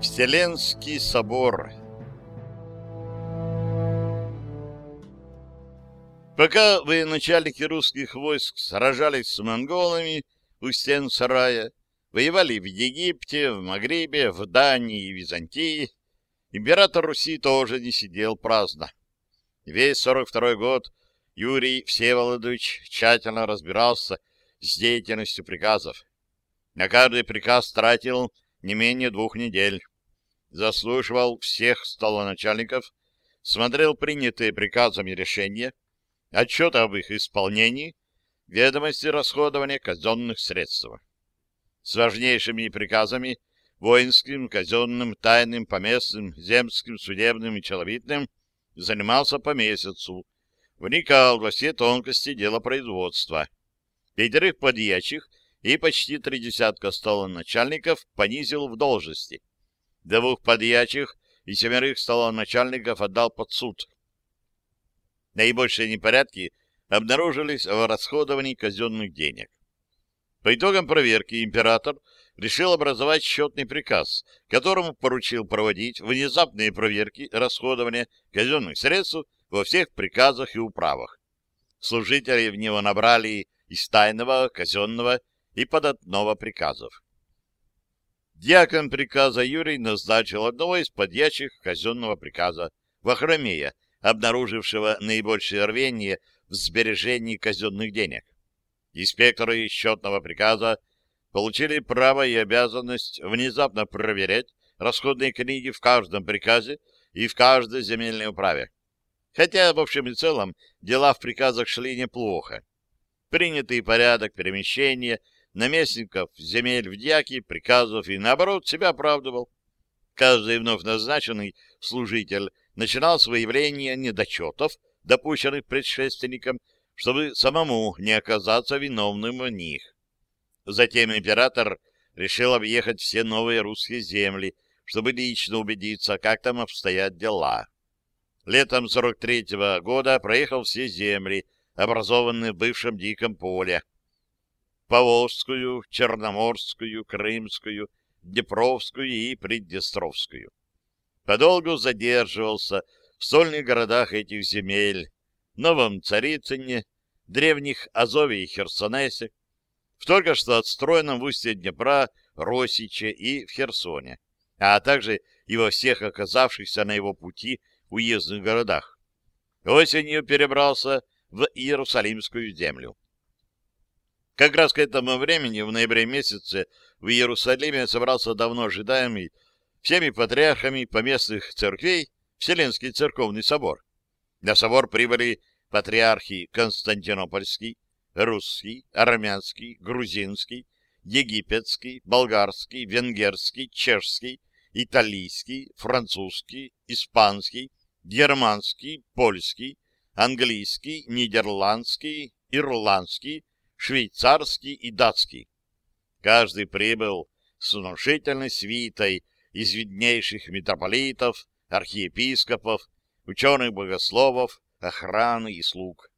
Вселенский собор Пока военачальники русских войск сражались с монголами у стен сарая, воевали в Египте, в Магрибе, в Дании и Византии, император Руси тоже не сидел праздно. Весь 42 год Юрий Всеволодович тщательно разбирался с деятельностью приказов. На каждый приказ тратил не менее двух недель. Заслушивал всех столоначальников, смотрел принятые приказами решения, отчет об их исполнении, ведомости расходования казенных средств. С важнейшими приказами воинским, казенным, тайным, поместным, земским, судебным и человитным занимался по месяцу, вникал во все тонкости дела производства. Пятерых подьячих и почти три десятка столоначальников понизил в должности. Двух подьячих и семерых столоначальников отдал под суд. Наибольшие непорядки обнаружились в расходовании казенных денег. По итогам проверки император решил образовать счетный приказ, которому поручил проводить внезапные проверки расходования казенных средств во всех приказах и управах. Служители в него набрали из тайного, казенного и податного приказов. Дьякон приказа Юрий назначил одного из подьячих казенного приказа, Вахромея, обнаружившего наибольшее рвение в сбережении казенных денег. Инспекторы счетного приказа получили право и обязанность внезапно проверять расходные книги в каждом приказе и в каждой земельной управе. Хотя, в общем и целом, дела в приказах шли неплохо. Принятый порядок перемещения наместников земель в дьяки, приказов и, наоборот, себя оправдывал. Каждый вновь назначенный служитель начинал с выявления недочетов, допущенных предшественником, чтобы самому не оказаться виновным в них. Затем император решил объехать все новые русские земли, чтобы лично убедиться, как там обстоят дела. Летом 43-го года проехал все земли, образованные в бывшем Диком поле. Поволжскую, Черноморскую, Крымскую, Днепровскую и Приднестровскую подолгу задерживался в сольных городах этих земель, Новом Царицыне, древних Азове и Херсонесе, в только что отстроенном в устье Днепра Росиче и в Херсоне, а также и во всех оказавшихся на его пути уездных городах. Осенью перебрался в Иерусалимскую землю. Как раз к этому времени, в ноябре месяце, в Иерусалиме собрался давно ожидаемый всеми патриархами поместных церквей Вселенский церковный собор. На собор прибыли патриархи Константинопольский, русский, армянский, грузинский, египетский, болгарский, венгерский, чешский, итальянский, французский, испанский, германский, польский, английский, нидерландский, ирландский, швейцарский и датский. Каждый прибыл с внушительной свитой из виднейших митрополитов, архиепископов, ученых-богословов, охраны и слуг.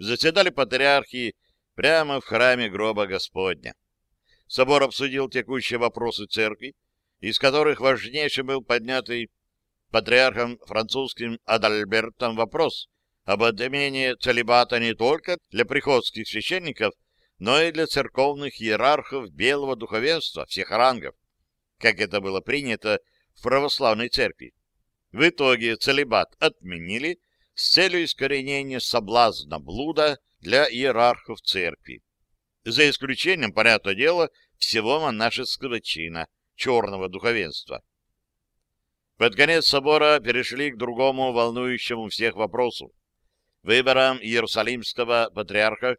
Заседали патриархи прямо в храме гроба Господня. Собор обсудил текущие вопросы церкви, из которых важнейшим был поднятый патриархом французским Адальбертом вопрос об отмене целебата не только для приходских священников, но и для церковных иерархов белого духовенства всех рангов как это было принято в православной церкви. В итоге целебат отменили с целью искоренения соблазна блуда для иерархов церкви. За исключением, понятное дело, всего монашеского чина, черного духовенства. Под конец собора перешли к другому волнующему всех вопросу. Выбором Иерусалимского патриарха,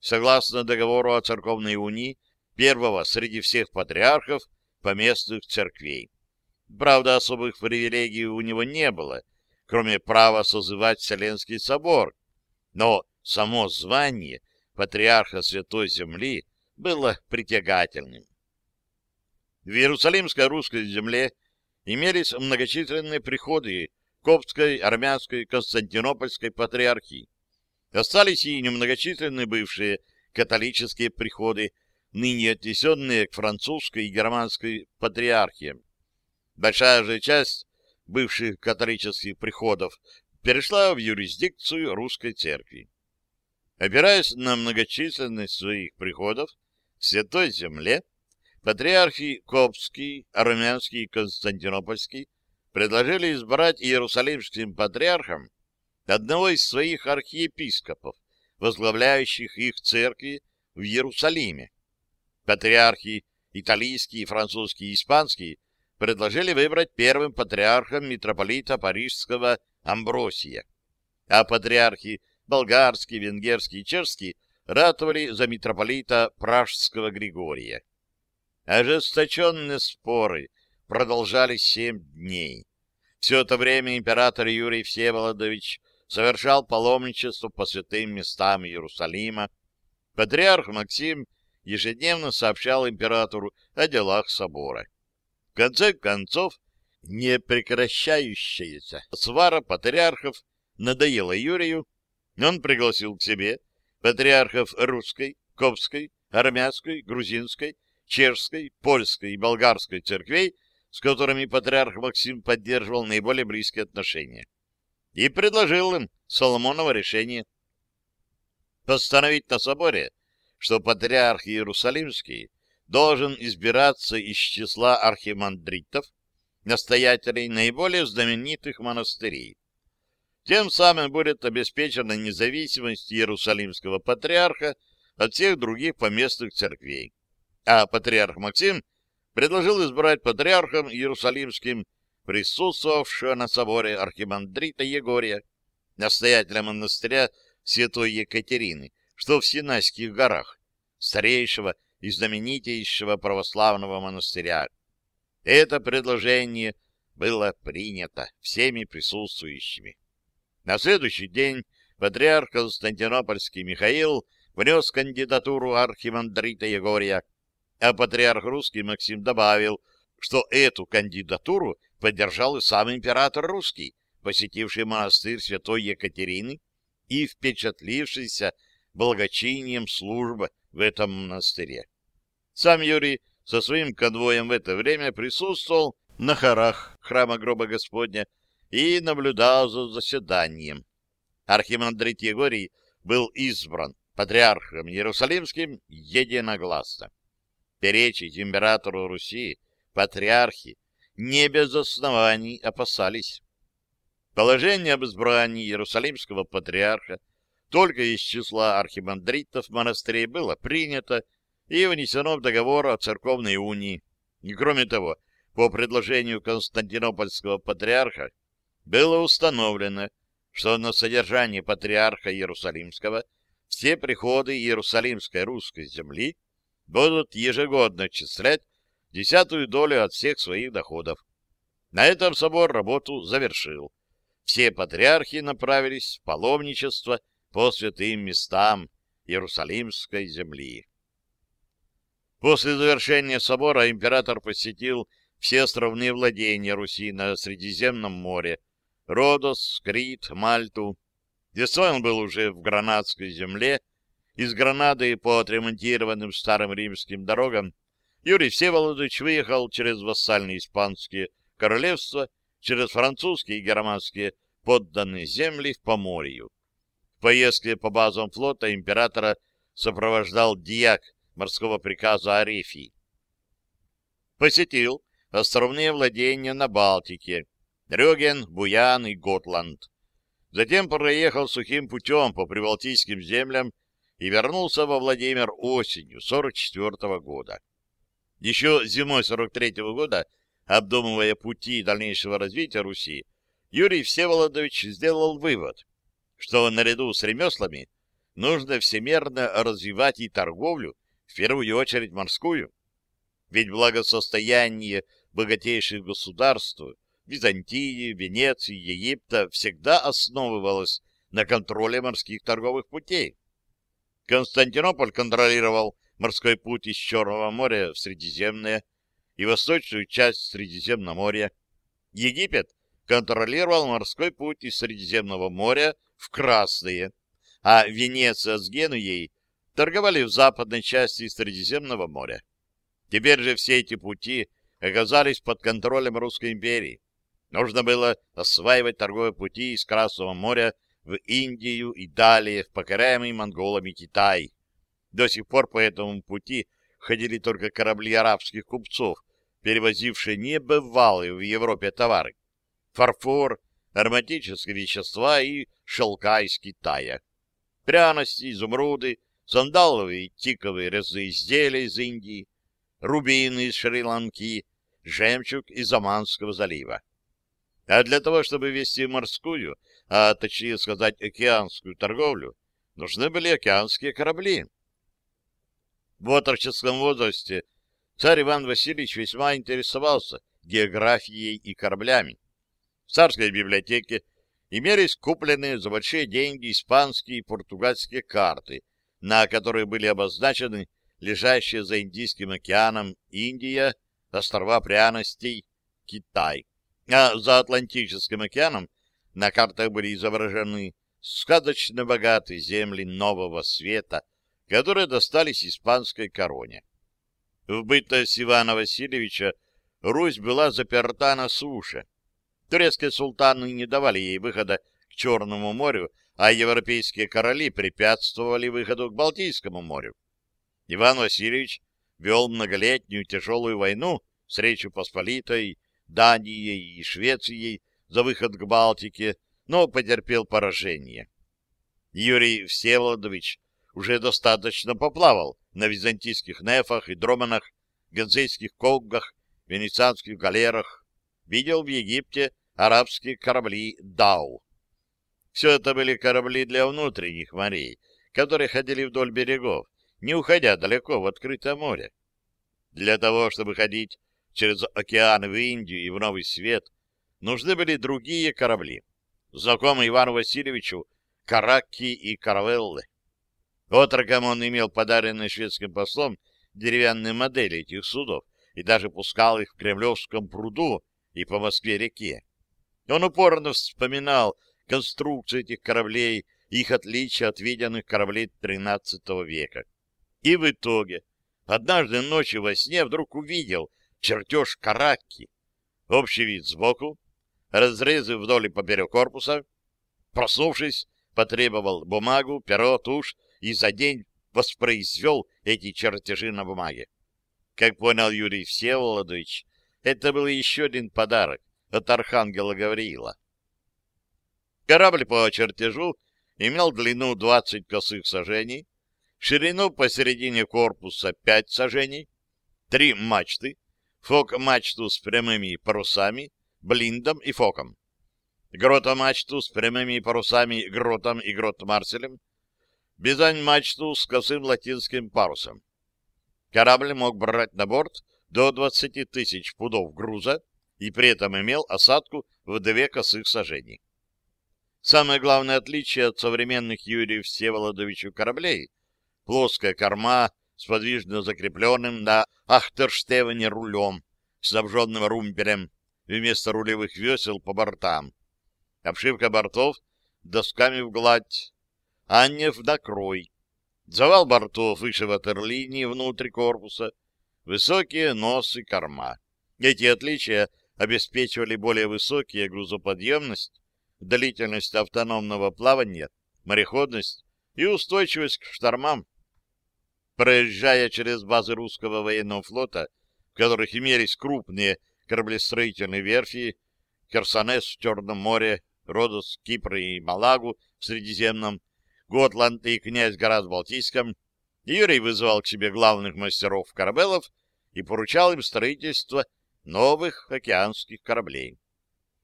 согласно договору о церковной унии, первого среди всех патриархов, поместных церквей. Правда, особых привилегий у него не было, кроме права созывать Вселенский собор, но само звание патриарха Святой Земли было притягательным. В Иерусалимской русской земле имелись многочисленные приходы Коптской, Армянской, Константинопольской патриархии. Остались и немногочисленные бывшие католические приходы, ныне отнесенные к французской и германской патриархиям. Большая же часть бывших католических приходов перешла в юрисдикцию русской церкви. Опираясь на многочисленность своих приходов в Святой Земле, патриархи Копский, Армянский и Константинопольский предложили избрать иерусалимским патриархом одного из своих архиепископов, возглавляющих их церкви в Иерусалиме. Патриархи итальянский, французский и испанский предложили выбрать первым патриархом митрополита Парижского Амбросия, а патриархи болгарский, венгерский и чешский ратовали за митрополита Пражского Григория. Ожесточенные споры продолжались семь дней. Все это время император Юрий Всеволодович совершал паломничество по святым местам Иерусалима. Патриарх Максим ежедневно сообщал императору о делах собора. В конце концов, непрекращающаяся свара патриархов надоела Юрию, он пригласил к себе патриархов русской, копской, армянской, грузинской, чешской, польской и болгарской церквей, с которыми патриарх Максим поддерживал наиболее близкие отношения, и предложил им Соломоново решение постановить на соборе, что патриарх Иерусалимский должен избираться из числа архимандритов, настоятелей наиболее знаменитых монастырей. Тем самым будет обеспечена независимость Иерусалимского патриарха от всех других поместных церквей. А патриарх Максим предложил избрать патриархом Иерусалимским присутствовавшего на соборе архимандрита Егория, настоятеля монастыря Святой Екатерины, что в Синайских горах, старейшего и знаменитейшего православного монастыря. Это предложение было принято всеми присутствующими. На следующий день патриарх Константинопольский Михаил внес кандидатуру архимандрита Егория, а патриарх русский Максим добавил, что эту кандидатуру поддержал и сам император русский, посетивший монастырь святой Екатерины и впечатлившийся благочинием службы в этом монастыре. Сам Юрий со своим конвоем в это время присутствовал на хорах храма гроба Господня и наблюдал за заседанием. Архимандрит Егорий был избран патриархом Иерусалимским единогласно. Перечить императору Руси патриархи не без оснований опасались. Положение об избрании Иерусалимского патриарха только из числа архимандритов монастырей было принято и внесено в договор о церковной унии. И кроме того, по предложению Константинопольского патриарха было установлено, что на содержание патриарха Иерусалимского все приходы Иерусалимской русской земли будут ежегодно отчислять десятую долю от всех своих доходов. На этом собор работу завершил. Все патриархи направились в паломничество по святым местам Иерусалимской земли. После завершения собора император посетил все островные владения Руси на Средиземном море, Родос, Крит, Мальту. Весной он был уже в Гранадской земле. Из Гранады по отремонтированным старым римским дорогам Юрий Всеволодович выехал через вассальные испанские королевства, через французские и германские подданные земли в Поморью. В поездке по базам флота императора сопровождал диак морского приказа Арефии. Посетил островные владения на Балтике, Рёген, Буян и Готланд. Затем проехал сухим путем по прибалтийским землям и вернулся во Владимир осенью 44 -го года. Еще зимой 43 -го года, обдумывая пути дальнейшего развития Руси, Юрий Всеволодович сделал вывод, что наряду с ремеслами нужно всемерно развивать и торговлю, в первую очередь морскую. Ведь благосостояние богатейших государств Византии, Венеции, Египта всегда основывалось на контроле морских торговых путей. Константинополь контролировал морской путь из Черного моря в Средиземное и восточную часть Средиземноморья. Египет контролировал морской путь из Средиземного моря в Красное, а Венеция с Генуей торговали в западной части Средиземного моря. Теперь же все эти пути оказались под контролем Русской империи. Нужно было осваивать торговые пути из Красного моря в Индию и далее в покоряемый монголами Китай. До сих пор по этому пути ходили только корабли арабских купцов, перевозившие небывалые в Европе товары. Фарфор, ароматические вещества и шелка из Китая. Пряности, изумруды, сандаловые тиковые резные изделия из Индии, рубины из Шри-Ланки, жемчуг из Оманского залива. А для того, чтобы вести морскую, а точнее сказать океанскую торговлю, нужны были океанские корабли. В отроческом возрасте царь Иван Васильевич весьма интересовался географией и кораблями. В царской библиотеке имелись купленные за большие деньги испанские и португальские карты, на которых были обозначены лежащие за Индийским океаном Индия, острова пряностей, Китай. А за Атлантическим океаном на картах были изображены сказочно богатые земли Нового Света, которые достались испанской короне. В бытность Ивана Васильевича Русь была заперта на суше. Турецкие султаны не давали ей выхода к Черному морю, а европейские короли препятствовали выходу к Балтийскому морю. Иван Васильевич вел многолетнюю тяжелую войну с Речью Посполитой, Данией и Швецией за выход к Балтике, но потерпел поражение. Юрий Всеволодович уже достаточно поплавал на византийских нефах и дроманах, ганзейских коггах, венецианских галерах, видел в Египте арабские корабли «Дау». Все это были корабли для внутренних морей, которые ходили вдоль берегов, не уходя далеко в открытое море. Для того, чтобы ходить через океаны в Индию и в Новый Свет, нужны были другие корабли, знакомые Ивану Васильевичу Каракки и Каравеллы. Отроком он имел подаренные шведским послом деревянные модели этих судов и даже пускал их в Кремлевском пруду и по Москве-реке. Он упорно вспоминал конструкцию этих кораблей их отличия от виденных кораблей XIII века. И в итоге однажды ночью во сне вдруг увидел чертеж каракки, общий вид сбоку, разрезы вдоль и поперек корпуса. Проснувшись, потребовал бумагу, перо, тушь и за день воспроизвел эти чертежи на бумаге. Как понял Юрий Всеволодович, это был еще один подарок от архангела Гавриила. Корабль по чертежу имел длину 20 косых сажений, ширину посередине корпуса 5 сажений, три мачты, фок-мачту с прямыми парусами, блиндом и фоком, грота-мачту с прямыми парусами, гротом и грот-марселем, Бизань-мачту с косым латинским парусом. Корабль мог брать на борт до 20 тысяч пудов груза и при этом имел осадку в две косых сажений. Самое главное отличие от современных Юрия Всеволодовича кораблей — плоская корма с подвижно закрепленным на Ахтерштевене рулем, снабженным румпелем, вместо рулевых весел по бортам. Обшивка бортов досками в гладь, а не в докрой. Завал бортов выше ватерлинии внутри корпуса, высокие носы корма. Эти отличия обеспечивали более высокие грузоподъемность, длительность автономного плавания, мореходность и устойчивость к штормам. Проезжая через базы русского военного флота, в которых имелись крупные кораблестроительные верфи, Херсонес в Черном море, Родос, Кипр и Малагу в Средиземном, Готланд и князь Гора Балтийском, Юрий вызывал к себе главных мастеров корабелов и поручал им строительство новых океанских кораблей.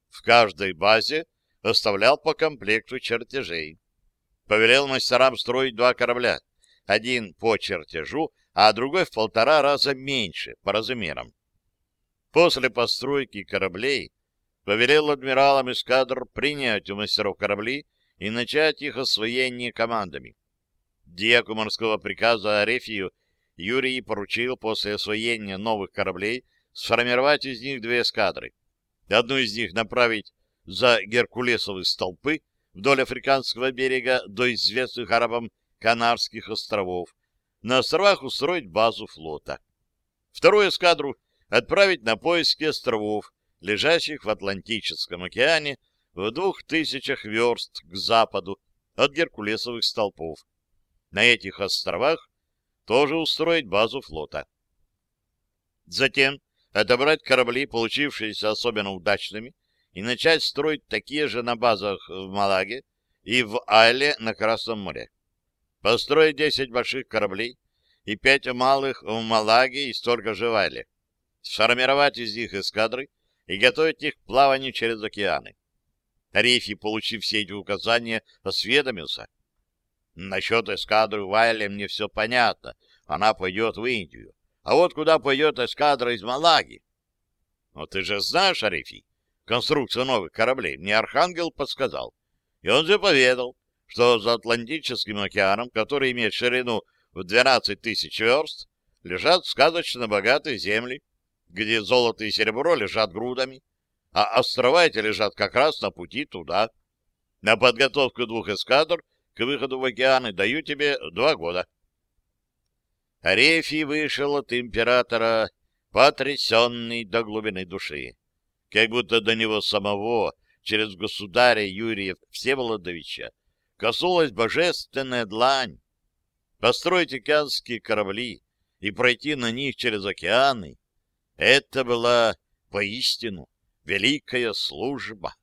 В каждой базе оставлял по комплекту чертежей. Повелел мастерам строить два корабля, один по чертежу, а другой в полтора раза меньше по размерам. После постройки кораблей повелел адмиралам эскадр принять у мастеров корабли и начать их освоение командами. Диаку морского приказа Арефию Юрий поручил после освоения новых кораблей сформировать из них две эскадры. Одну из них направить за Геркулесовы столпы вдоль африканского берега до известных арабам Канарских островов, на островах устроить базу флота. Вторую эскадру отправить на поиски островов, лежащих в Атлантическом океане в двух тысячах верст к западу от Геркулесовых столпов. На этих островах тоже устроить базу флота. Затем отобрать корабли, получившиеся особенно удачными, и начать строить такие же на базах в Малаге и в Айле на Красном море. Построить 10 больших кораблей и 5 малых в Малаге и столько же в Айле. Сформировать из них эскадры и готовить их к плаванию через океаны. Рифи, получив все эти указания, осведомился. Насчет эскадры в Айле мне все понятно. Она пойдет в Индию. А вот куда пойдет эскадра из Малаги? Но ты же знаешь, Арифи, конструкцию новых кораблей мне Архангел подсказал. И он же поведал, что за Атлантическим океаном, который имеет ширину в 12 тысяч верст, лежат сказочно богатые земли, где золото и серебро лежат грудами, а острова эти лежат как раз на пути туда. На подготовку двух эскадр к выходу в океаны даю тебе два года. Арефий вышел от императора, потрясенный до глубины души как будто до него самого, через государя Юрия Всеволодовича, коснулась божественная длань. Построить океанские корабли и пройти на них через океаны — это была поистину великая служба.